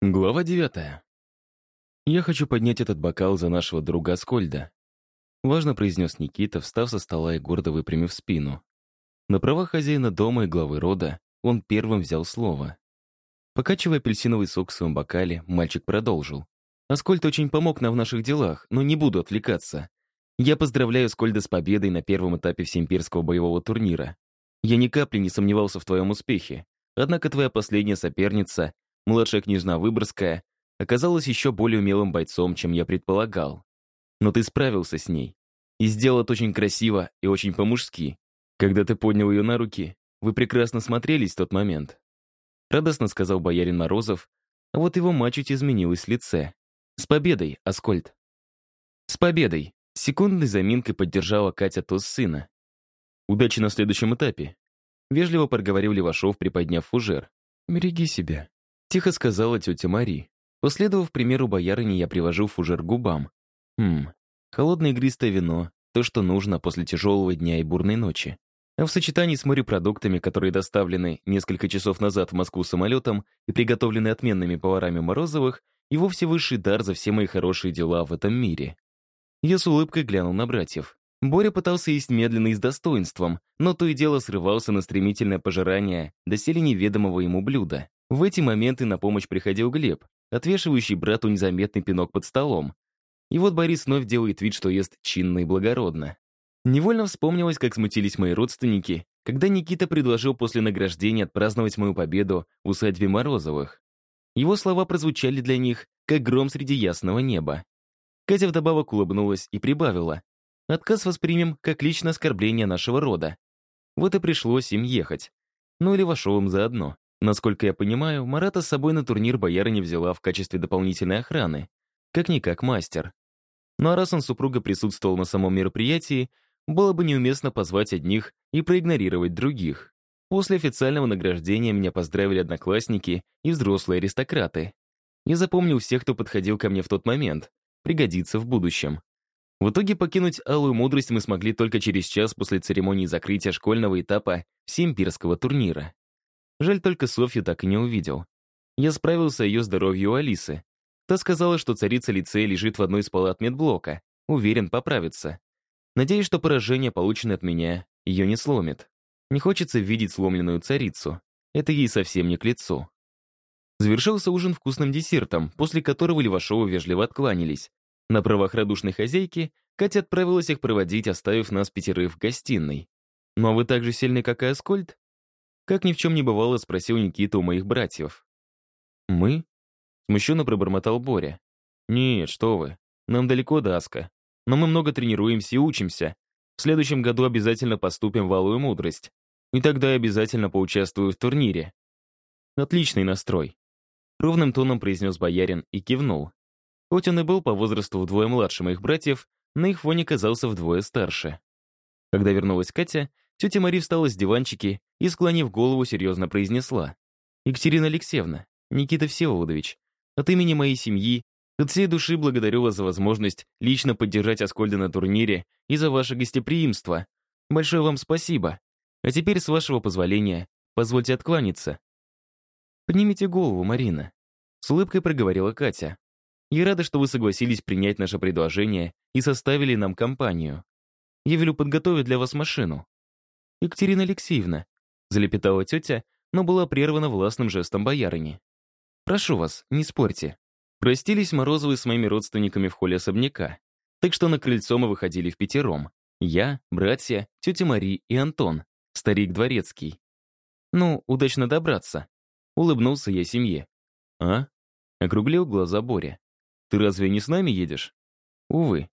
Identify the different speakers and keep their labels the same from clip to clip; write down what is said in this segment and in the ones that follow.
Speaker 1: Глава девятая. «Я хочу поднять этот бокал за нашего друга Аскольда», важно произнес Никита, встав со стола и гордо выпрямив спину. На правах хозяина дома и главы рода он первым взял слово. Покачивая апельсиновый сок в своем бокале, мальчик продолжил. «Аскольд очень помог нам в наших делах, но не буду отвлекаться. Я поздравляю Скольда с победой на первом этапе всеимперского боевого турнира. Я ни капли не сомневался в твоем успехе. Однако твоя последняя соперница Младшая княжна Выборгская оказалась еще более умелым бойцом, чем я предполагал. Но ты справился с ней. И сделал это очень красиво и очень по-мужски. Когда ты поднял ее на руки, вы прекрасно смотрелись в тот момент. Радостно сказал боярин Морозов, а вот его мать чуть изменилась в лице. «С победой, Аскольд!» «С победой!» Секундной заминкой поддержала Катя Тос сына. «Удачи на следующем этапе!» Вежливо проговорил Левашов, приподняв фужер. «Береги себя!» Тихо сказала тетя Мари. Последовав примеру боярыни, я привожу фужер к губам. Хм, холодное игристое вино, то, что нужно после тяжелого дня и бурной ночи. А в сочетании с морепродуктами, которые доставлены несколько часов назад в Москву самолетом и приготовлены отменными поварами Морозовых, и вовсе высший дар за все мои хорошие дела в этом мире. Я с улыбкой глянул на братьев. Боря пытался есть медленно и с достоинством, но то и дело срывался на стремительное пожирание доселе неведомого ему блюда. В эти моменты на помощь приходил Глеб, отвешивающий брату незаметный пинок под столом. И вот Борис вновь делает вид, что ест чинно и благородно. Невольно вспомнилось, как смутились мои родственники, когда Никита предложил после награждения отпраздновать мою победу в усадьбе Морозовых. Его слова прозвучали для них, как гром среди ясного неба. Катя вдобавок улыбнулась и прибавила. Отказ воспримем как личное оскорбление нашего рода. Вот и пришлось им ехать. Ну или Вашовым заодно. Насколько я понимаю, Марата с собой на турнир бояра не взяла в качестве дополнительной охраны. Как-никак мастер. Ну а раз он супруга присутствовал на самом мероприятии, было бы неуместно позвать одних и проигнорировать других. После официального награждения меня поздравили одноклассники и взрослые аристократы. Я запомнил всех, кто подходил ко мне в тот момент. Пригодится в будущем. В итоге покинуть Алую Мудрость мы смогли только через час после церемонии закрытия школьного этапа всеимпирского турнира. Жаль, только Софью так и не увидел. Я справился о ее здоровье у Алисы. Та сказала, что царица лицея лежит в одной из палат медблока. Уверен, поправится. Надеюсь, что поражение, полученное от меня, ее не сломит. Не хочется видеть сломленную царицу. Это ей совсем не к лицу. Завершился ужин вкусным десертом, после которого Левашову вежливо откланялись. На правах радушной хозяйки Катя отправилась их проводить, оставив нас пятерых в гостиной. «Ну а вы так же сильны, как и Аскольд?» Как ни в чем не бывало, спросил Никита у моих братьев. «Мы?» Смущенно пробормотал Боря. «Нет, что вы. Нам далеко до Аска. Но мы много тренируемся и учимся. В следующем году обязательно поступим в Алую Мудрость. И тогда я обязательно поучаствую в турнире». «Отличный настрой», — ровным тоном произнес боярин и кивнул. Хоть он и был по возрасту вдвое младше моих братьев, на их фоне казался вдвое старше. Когда вернулась Катя, Тетя Мари встала с диванчики и, склонив голову, серьезно произнесла. «Екатерина Алексеевна, Никита Всеволодович, от имени моей семьи от всей души благодарю вас за возможность лично поддержать Аскольда на турнире и за ваше гостеприимство. Большое вам спасибо. А теперь, с вашего позволения, позвольте откланяться». «Поднимите голову, Марина», — с улыбкой проговорила Катя. «Я рада, что вы согласились принять наше предложение и составили нам компанию. Я велю подготовить для вас машину. «Екатерина Алексеевна», — залепетала тетя, но была прервана властным жестом боярыни. «Прошу вас, не спорьте». Простились Морозовы с моими родственниками в холле особняка, так что на крыльцо мы выходили в пятером. Я, братья, тетя Мари и Антон, старик дворецкий. «Ну, удачно добраться», — улыбнулся я семье. «А?» — округлил глаза Боря. «Ты разве не с нами едешь?» Увы.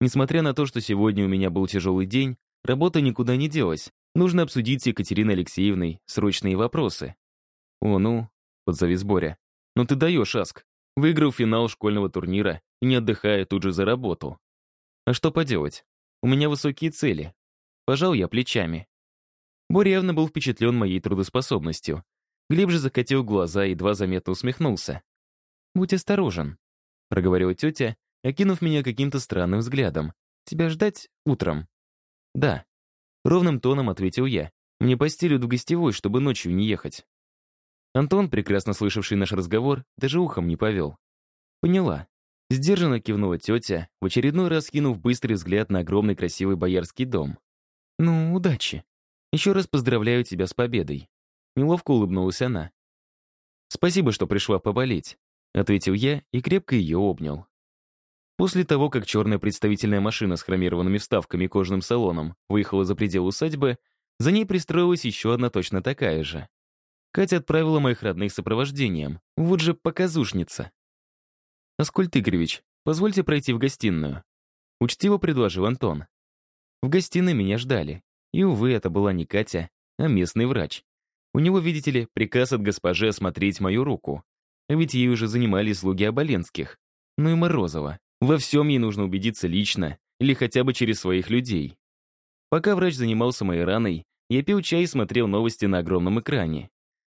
Speaker 1: Несмотря на то, что сегодня у меня был тяжелый день, работа никуда не делась, Нужно обсудить с Екатериной Алексеевной срочные вопросы. О, ну, подзавис Боря. Ну ты даешь, Аск. Выиграл финал школьного турнира и не отдыхая тут же за работу. А что поделать? У меня высокие цели. Пожал я плечами. Боря явно был впечатлен моей трудоспособностью. Глеб же закатил глаза и едва заметно усмехнулся. «Будь осторожен», — проговорила тетя, окинув меня каким-то странным взглядом. «Тебя ждать утром?» «Да», Ровным тоном ответил я. Мне постелят в гостевой, чтобы ночью не ехать. Антон, прекрасно слышавший наш разговор, даже ухом не повел. Поняла. Сдержанно кивнула тетя, в очередной раз кинув быстрый взгляд на огромный красивый боярский дом. «Ну, удачи. Еще раз поздравляю тебя с победой». Неловко улыбнулась она. «Спасибо, что пришла поболеть», — ответил я и крепко ее обнял. После того, как черная представительная машина с хромированными вставками и кожаным салоном выехала за пределы усадьбы, за ней пристроилась еще одна точно такая же. Катя отправила моих родных сопровождением. Вот же показушница. «Аскольд Игоревич, позвольте пройти в гостиную». Учтиво предложил Антон. В гостиной меня ждали. И, увы, это была не Катя, а местный врач. У него, видите ли, приказ от госпожи осмотреть мою руку. А ведь ей уже занимались слуги Оболенских. Ну и Морозова. Во всем ей нужно убедиться лично или хотя бы через своих людей. Пока врач занимался моей раной, я пил чай и смотрел новости на огромном экране.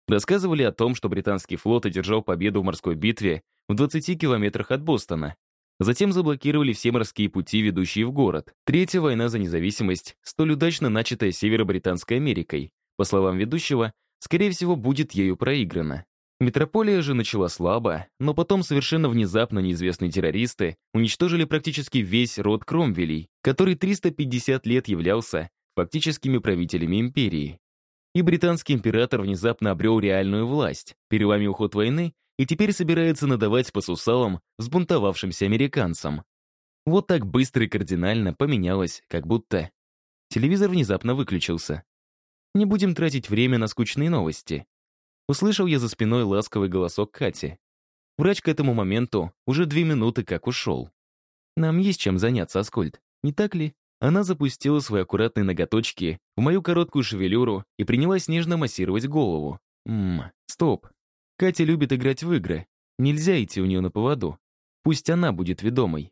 Speaker 1: Рассказывали о том, что британский флот одержал победу в морской битве в 20 километрах от Бостона. Затем заблокировали все морские пути, ведущие в город. Третья война за независимость, столь удачно начатая Северо-Британской Америкой, по словам ведущего, скорее всего, будет ею проиграна. Метрополия же начала слабо, но потом совершенно внезапно неизвестные террористы уничтожили практически весь род Кромвелей, который 350 лет являлся фактическими правителями империи. И британский император внезапно обрел реальную власть, переломил ход войны и теперь собирается надавать по сусалам взбунтовавшимся американцам. Вот так быстро и кардинально поменялось, как будто... Телевизор внезапно выключился. Не будем тратить время на скучные новости. Услышал я за спиной ласковый голосок Кати. Врач к этому моменту уже две минуты как ушел. Нам есть чем заняться, Аскольд, не так ли? Она запустила свои аккуратные ноготочки в мою короткую шевелюру и принялась нежно массировать голову. Ммм, стоп. Катя любит играть в игры. Нельзя идти у нее на поводу. Пусть она будет ведомой.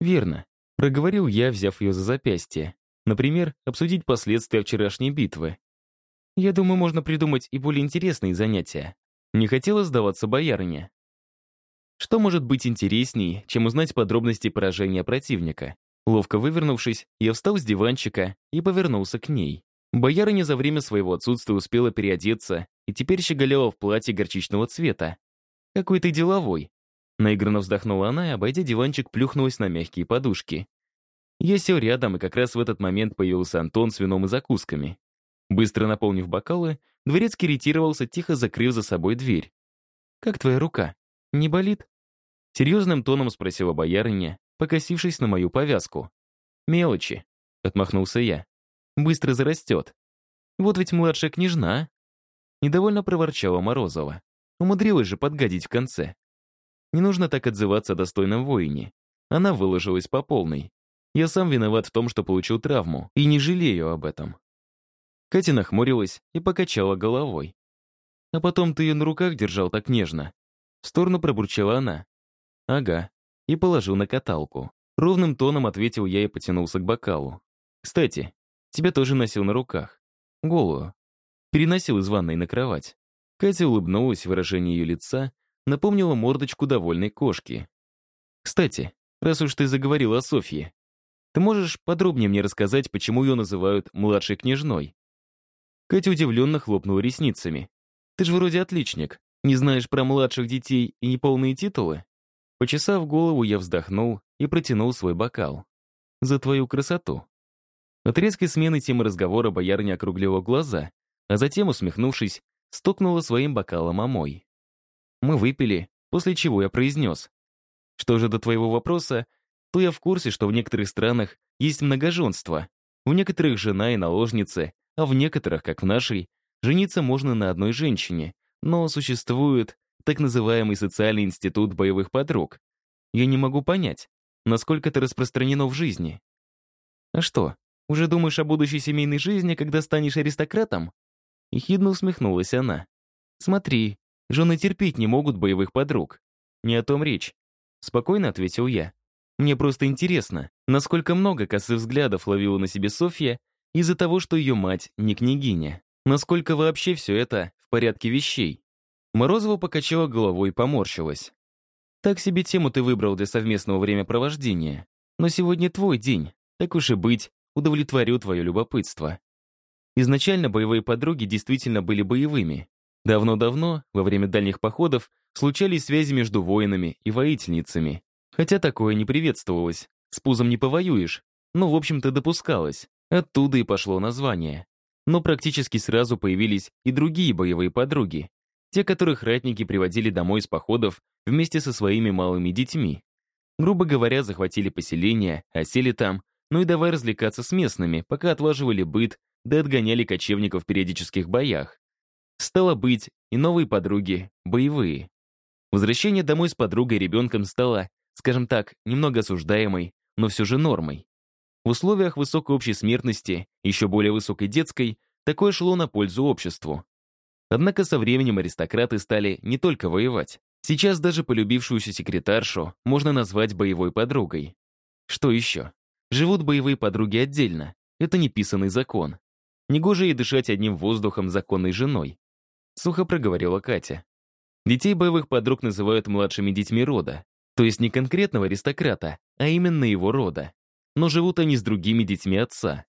Speaker 1: Верно. Проговорил я, взяв ее за запястье. Например, обсудить последствия вчерашней битвы. Я думаю, можно придумать и более интересные занятия. Не хотела сдаваться боярыне. Что может быть интересней, чем узнать подробности поражения противника? Ловко вывернувшись, я встал с диванчика и повернулся к ней. Боярыня за время своего отсутствия успела переодеться и теперь щеголяла в платье горчичного цвета. «Какой ты деловой!» Наигранно вздохнула она и, обойдя диванчик, плюхнулась на мягкие подушки. Я сел рядом, и как раз в этот момент появился Антон с вином и закусками. Быстро наполнив бокалы, дворецкий ретировался, тихо закрыв за собой дверь. «Как твоя рука? Не болит?» Серьезным тоном спросила боярыня, покосившись на мою повязку. «Мелочи», — отмахнулся я. «Быстро зарастет. Вот ведь младшая княжна». Недовольно проворчала Морозова. Умудрилась же подгадить в конце. Не нужно так отзываться о достойном воине. Она выложилась по полной. Я сам виноват в том, что получил травму, и не жалею об этом. Катя нахмурилась и покачала головой. А потом ты ее на руках держал так нежно. В сторону пробурчала она. Ага, и положил на каталку. Ровным тоном ответил я и потянулся к бокалу. «Кстати, тебя тоже носил на руках. Голую. Переносил из ванной на кровать». Катя улыбнулась, выражение ее лица напомнило мордочку довольной кошки. «Кстати, раз уж ты заговорил о Софье, ты можешь подробнее мне рассказать, почему ее называют младшей княжной?» Катя удивленно хлопнула ресницами. «Ты же вроде отличник. Не знаешь про младших детей и неполные титулы?» Почесав голову, я вздохнул и протянул свой бокал. «За твою красоту». От резкой смены темы разговора боярня округлила глаза, а затем, усмехнувшись, стукнула своим бокалом о мой. Мы выпили, после чего я произнес. Что же до твоего вопроса, то я в курсе, что в некоторых странах есть многоженство. В некоторых жена и наложницы, а в некоторых, как в нашей, жениться можно на одной женщине, но существует так называемый социальный институт боевых подруг. Я не могу понять, насколько это распространено в жизни. А что, уже думаешь о будущей семейной жизни, когда станешь аристократом? Ехидно усмехнулась она. Смотри, жены терпеть не могут боевых подруг. Не о том речь. Спокойно ответил я. Мне просто интересно, насколько много косых взглядов ловила на себе Софья из-за того, что ее мать не княгиня. Насколько вообще все это в порядке вещей. Морозова покачала головой и поморщилась. «Так себе тему ты выбрал для совместного времяпровождения. Но сегодня твой день. Так уж и быть, удовлетворю твое любопытство». Изначально боевые подруги действительно были боевыми. Давно-давно, во время дальних походов, случались связи между воинами и воительницами. Хотя такое не приветствовалось. С пузом не повоюешь. Но, в общем-то, допускалось. Оттуда и пошло название. Но практически сразу появились и другие боевые подруги. Те, которых ратники приводили домой с походов вместе со своими малыми детьми. Грубо говоря, захватили поселение, осели там, ну и давай развлекаться с местными, пока отваживали быт, да отгоняли кочевников в периодических боях. Стало быть, и новые подруги, боевые. Возвращение домой с подругой и ребенком стало, скажем так, немного осуждаемой, но все же нормой. В условиях высокой общей смертности, еще более высокой детской, такое шло на пользу обществу. Однако со временем аристократы стали не только воевать. Сейчас даже полюбившуюся секретаршу можно назвать боевой подругой. Что еще? Живут боевые подруги отдельно. Это неписанный закон. Негоже ей дышать одним воздухом законной женой. Сухо проговорила Катя. Детей боевых подруг называют младшими детьми рода. То есть не конкретного аристократа, а именно его рода но живут они с другими детьми отца.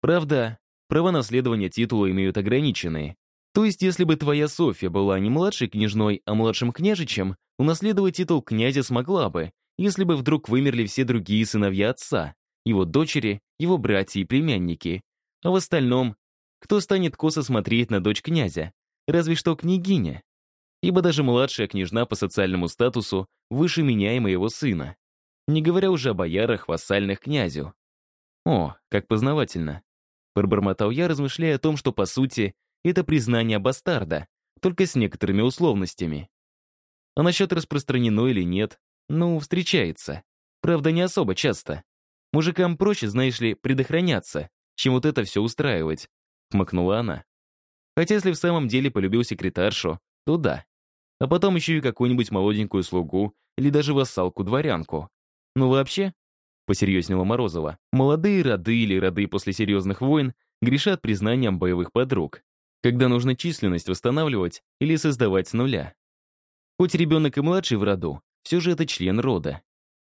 Speaker 1: Правда, права наследования титула имеют ограниченные. То есть, если бы твоя Софья была не младшей княжной, а младшим княжичем, унаследовать титул князя смогла бы, если бы вдруг вымерли все другие сыновья отца, его дочери, его братья и племянники. А в остальном, кто станет косо смотреть на дочь князя? Разве что княгиня. Ибо даже младшая княжна по социальному статусу выше меня и моего сына не говоря уже о боярах, вассальных князю. О, как познавательно. Пробормотал я, размышляя о том, что, по сути, это признание бастарда, только с некоторыми условностями. А насчет распространено или нет, ну, встречается. Правда, не особо часто. Мужикам проще, знаешь ли, предохраняться, чем вот это все устраивать, хмыкнула она. Хотя если в самом деле полюбил секретаршу, то да. А потом еще и какую-нибудь молоденькую слугу или даже вассалку-дворянку. Ну вообще, посерьезнела Морозова, молодые роды или роды после серьезных войн грешат признанием боевых подруг, когда нужно численность восстанавливать или создавать с нуля. Хоть ребенок и младший в роду, все же это член рода.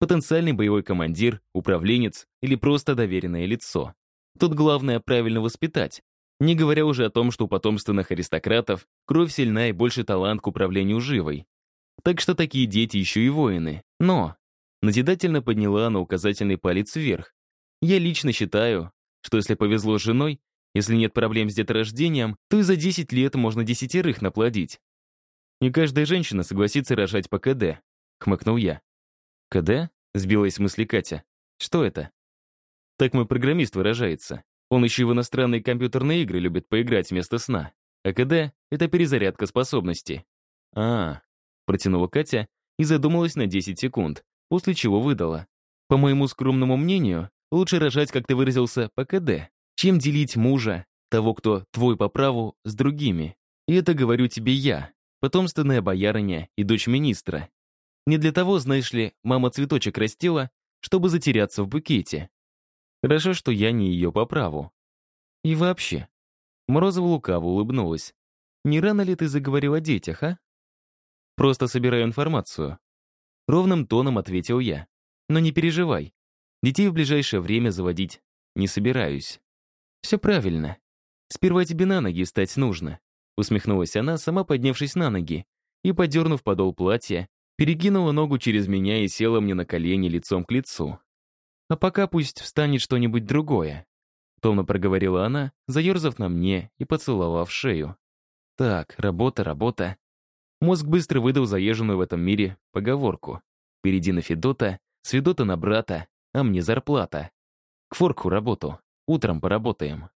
Speaker 1: Потенциальный боевой командир, управленец или просто доверенное лицо. Тут главное правильно воспитать, не говоря уже о том, что у потомственных аристократов кровь сильна и больше талант к управлению живой. Так что такие дети еще и воины. Но назидательно подняла на указательный палец вверх. Я лично считаю, что если повезло с женой, если нет проблем с деторождением, то и за 10 лет можно десятерых наплодить. Не каждая женщина согласится рожать по КД, хмыкнул я. КД? Сбилась с мысли Катя. Что это? Так мой программист выражается. Он еще и в иностранные компьютерные игры любит поиграть вместо сна. А КД — это перезарядка способностей. А, протянула Катя и задумалась на 10 секунд, после чего выдала. По моему скромному мнению, лучше рожать, как ты выразился, по КД, чем делить мужа, того, кто твой по праву, с другими. И это говорю тебе я, потомственная боярыня и дочь министра. Не для того, знаешь ли, мама цветочек растила, чтобы затеряться в букете. Хорошо, что я не ее по праву. И вообще. Морозова лукаво улыбнулась. Не рано ли ты заговорил о детях, а? Просто собираю информацию. Ровным тоном ответил я. Но не переживай. Детей в ближайшее время заводить не собираюсь. Все правильно. Сперва тебе на ноги встать нужно. Усмехнулась она, сама поднявшись на ноги, и, подернув подол платья, перекинула ногу через меня и села мне на колени лицом к лицу. А пока пусть встанет что-нибудь другое. Томно проговорила она, заерзав на мне и поцеловав шею. Так, работа, работа. Мозг быстро выдал заезженную в этом мире поговорку. «Впереди на Федота, с Федота на брата, а мне зарплата. К форку работу. Утром поработаем».